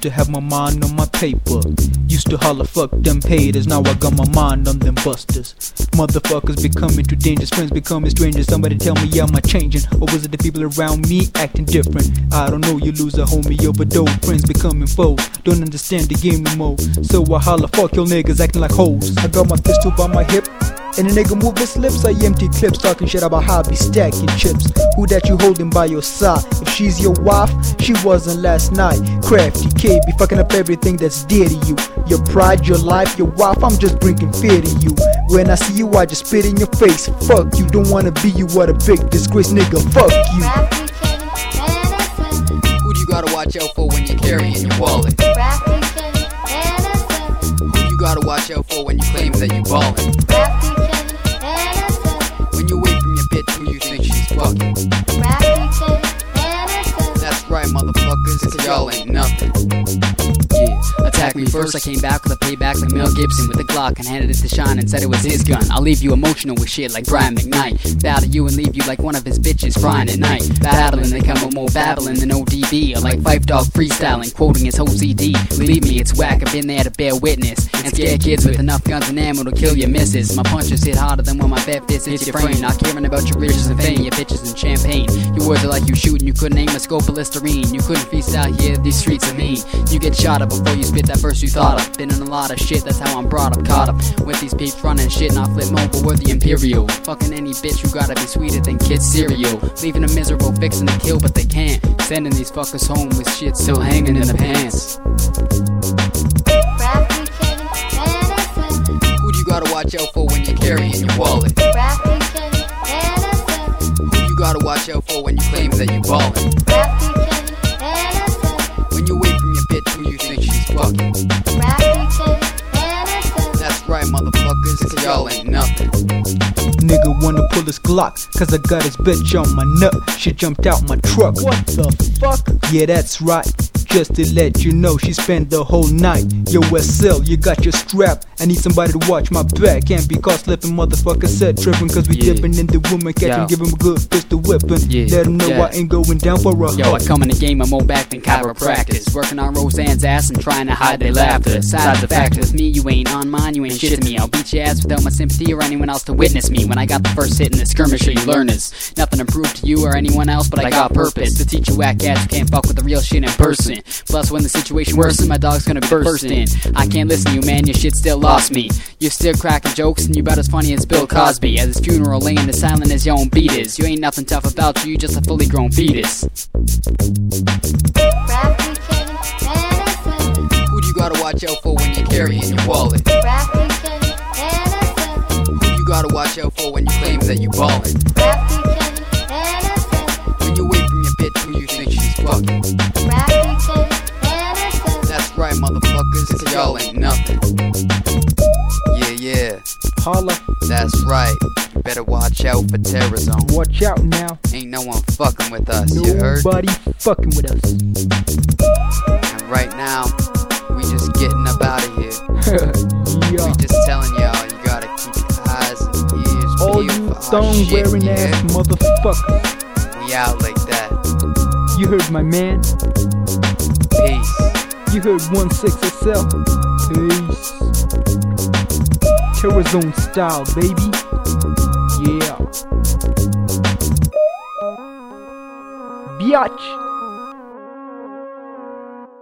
Used to have my mind on my paper. Used to holler, fuck them haters. Now I got my mind on them busters. Motherfuckers becoming too dangerous. Friends becoming strangers. Somebody tell me, am I changing? Or was it the people around me acting different? I don't know, you lose a homie over dope. Friends becoming foes. Don't understand the game no more. So I holler, fuck your niggas acting like hoes. I got my pistol by my hip. And a nigga move his lips, I empty clips, talking shit about how I be stacking chips. Who that you holding by your side? If she's your wife, she wasn't last night. Crafty K be fucking up everything that's dear to you. Your pride, your life, your wife, I'm just bringing fear to you. When I see you, I just spit in your face. Fuck you, don't wanna be you, what a big disgrace, nigga. Fuck you. Who do you gotta watch out for when you're carrying your wallet? Who you gotta watch out for when you claim that you ballin'? Thanks. Yeah, attack me first. I came back with a payback like Mel Gibson with a Glock and handed it to Sean and said it was his gun. I'll leave you emotional with shit like Brian McKnight. Battle you and leave you like one of his bitches frying at night. Battling, they come with more babbling than ODB. Or like Five Dog freestyling, quoting his whole CD. Believe me, it's whack. I've been there to bear witness. And scare kids with enough guns and ammo to kill your misses. My punches hit harder than when my bare fist hits your frame. Not caring about your riches and fame, your bitches and champagne. Your words are like you shooting, you couldn't aim a scope of Listerine. You couldn't freestyle here, these streets are mean. You get shot up before you spit that verse you thought of. Been in a lot of shit, that's how I'm brought up. Caught up with these peeps running shit, not flip but we're the Imperial. Fucking any bitch you gotta be sweeter than kid cereal. Leaving them miserable, fixing to kill, but they can't. Sending these fuckers home with shit still hanging in the pants. Who do you gotta watch out for when you're carrying your wallet? Who you gotta watch out for when you claim that you ballin'? When you away from your bitch, who you think she's fucking? That's right, motherfuckers, cause y'all ain't nothing. Nigga wanna pull his Glock, cause I got his bitch on my nut. She jumped out my truck. What the fuck? Yeah, that's right. Just to let you know, she spent the whole night. Yo, SL, you got your strap. I need somebody to watch my back. Can't be caught slipping, motherfucker said tripping. Cause we Yeah. dipping in the woman, catch him, Yo. give him a good pistol whipping. Yeah. Let him know Yeah. I ain't going down for a Yo, hoe. I come in the game, I'm more back than chiropractors. Working on Roseanne's ass and trying to hide their laughter. Side the fact with me, you ain't on mine, you ain't shit to me. I'll beat your ass without my sympathy or anyone else to witness me. When I got the first hit in the skirmish, you learners. Nothing to prove to you or anyone else, but I got purpose to teach you whack cats who can't fuck with the real shit in person. Plus, when the situation worsens, my dog's gonna burst in. I can't listen to you, man, your shit still lost me. You're still cracking jokes, and you're about as funny as Bill Cosby. At his funeral, laying as silent as your own beat is. You ain't nothing tough about you, you just a fully grown fetus. Who do you gotta watch out for when you're carrying your wallet? Who you gotta watch out for when you claim that you ballin'? When you away from your bitch, who you think she's fucking? Motherfuckers, cause y'all ain't nothing. Yeah, yeah, Holla, that's right. You better watch out for Terror Zone. watch out now. Ain't no one fucking with us, you heard? Nobody fucking with us. And right now, we just getting up out of here. yeah. We just telling y'all, you gotta keep your eyes and ears All you for our thong shit, wearing yeah? ass motherfuckers. We out like that. You heard my man. You heard 16SL. Peace. Terror Zone style, baby. Yeah. Biatch.